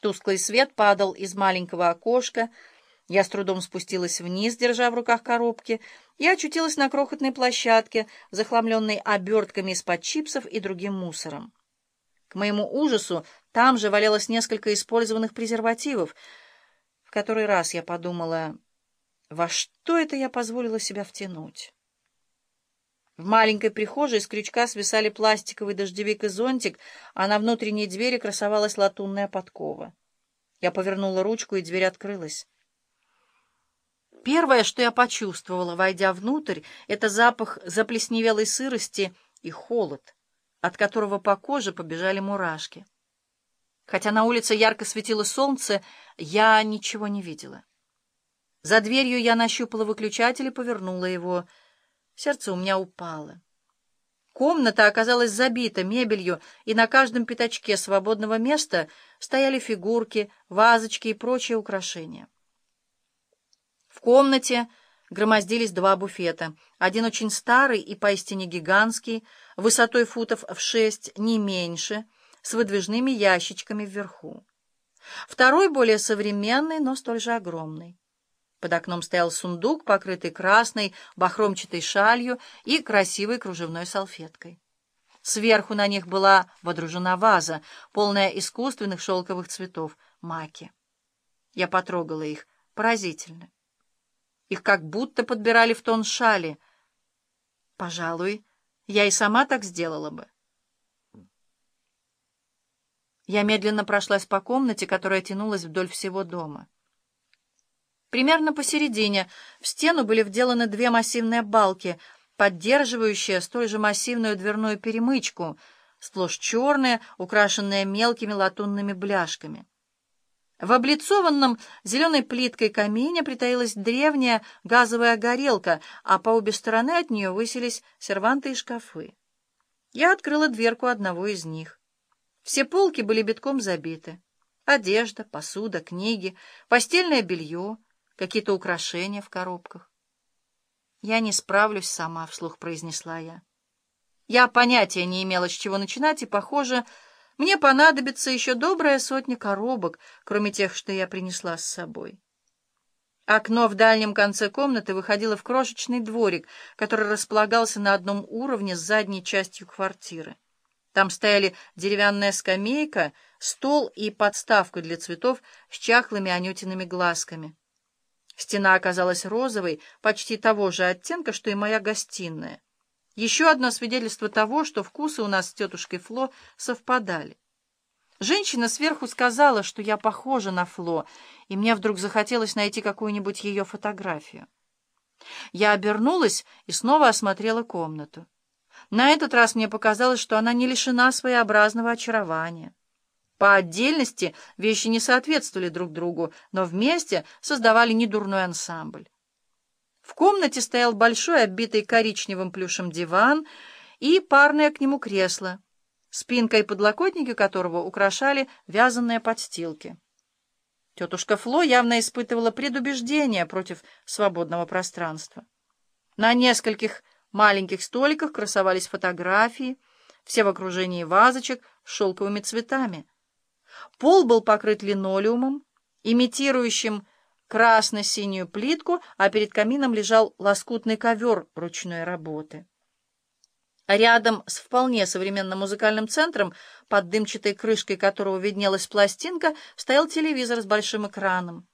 Тусклый свет падал из маленького окошка. Я с трудом спустилась вниз, держа в руках коробки, и очутилась на крохотной площадке, захламленной обертками из-под чипсов и другим мусором. К моему ужасу там же валялось несколько использованных презервативов. В который раз я подумала, во что это я позволила себя втянуть? В маленькой прихожей с крючка свисали пластиковый дождевик и зонтик, а на внутренней двери красовалась латунная подкова. Я повернула ручку, и дверь открылась. Первое, что я почувствовала, войдя внутрь, это запах заплесневелой сырости и холод, от которого по коже побежали мурашки. Хотя на улице ярко светило солнце, я ничего не видела. За дверью я нащупала выключатель и повернула его — Сердце у меня упало. Комната оказалась забита мебелью, и на каждом пятачке свободного места стояли фигурки, вазочки и прочие украшения. В комнате громоздились два буфета. Один очень старый и поистине гигантский, высотой футов в шесть, не меньше, с выдвижными ящичками вверху. Второй более современный, но столь же огромный. Под окном стоял сундук, покрытый красной бахромчатой шалью и красивой кружевной салфеткой. Сверху на них была водружена ваза, полная искусственных шелковых цветов, маки. Я потрогала их. Поразительно. Их как будто подбирали в тон шали. Пожалуй, я и сама так сделала бы. Я медленно прошлась по комнате, которая тянулась вдоль всего дома. Примерно посередине в стену были вделаны две массивные балки, поддерживающие столь же массивную дверную перемычку, сплошь черные, украшенные мелкими латунными бляшками. В облицованном зеленой плиткой камине притаилась древняя газовая горелка, а по обе стороны от нее высились серванты и шкафы. Я открыла дверку одного из них. Все полки были битком забиты. Одежда, посуда, книги, постельное белье — какие-то украшения в коробках. «Я не справлюсь сама», — вслух произнесла я. Я понятия не имела, с чего начинать, и, похоже, мне понадобится еще добрая сотня коробок, кроме тех, что я принесла с собой. Окно в дальнем конце комнаты выходило в крошечный дворик, который располагался на одном уровне с задней частью квартиры. Там стояли деревянная скамейка, стол и подставка для цветов с чахлыми анютиными глазками. Стена оказалась розовой, почти того же оттенка, что и моя гостиная. Еще одно свидетельство того, что вкусы у нас с тетушкой Фло совпадали. Женщина сверху сказала, что я похожа на Фло, и мне вдруг захотелось найти какую-нибудь ее фотографию. Я обернулась и снова осмотрела комнату. На этот раз мне показалось, что она не лишена своеобразного очарования. По отдельности вещи не соответствовали друг другу, но вместе создавали недурной ансамбль. В комнате стоял большой, оббитый коричневым плюшем диван и парное к нему кресло, спинка и подлокотники которого украшали вязаные подстилки. Тетушка Фло явно испытывала предубеждение против свободного пространства. На нескольких маленьких столиках красовались фотографии, все в окружении вазочек с шелковыми цветами. Пол был покрыт линолеумом, имитирующим красно-синюю плитку, а перед камином лежал лоскутный ковер ручной работы. Рядом с вполне современным музыкальным центром, под дымчатой крышкой которого виднелась пластинка, стоял телевизор с большим экраном.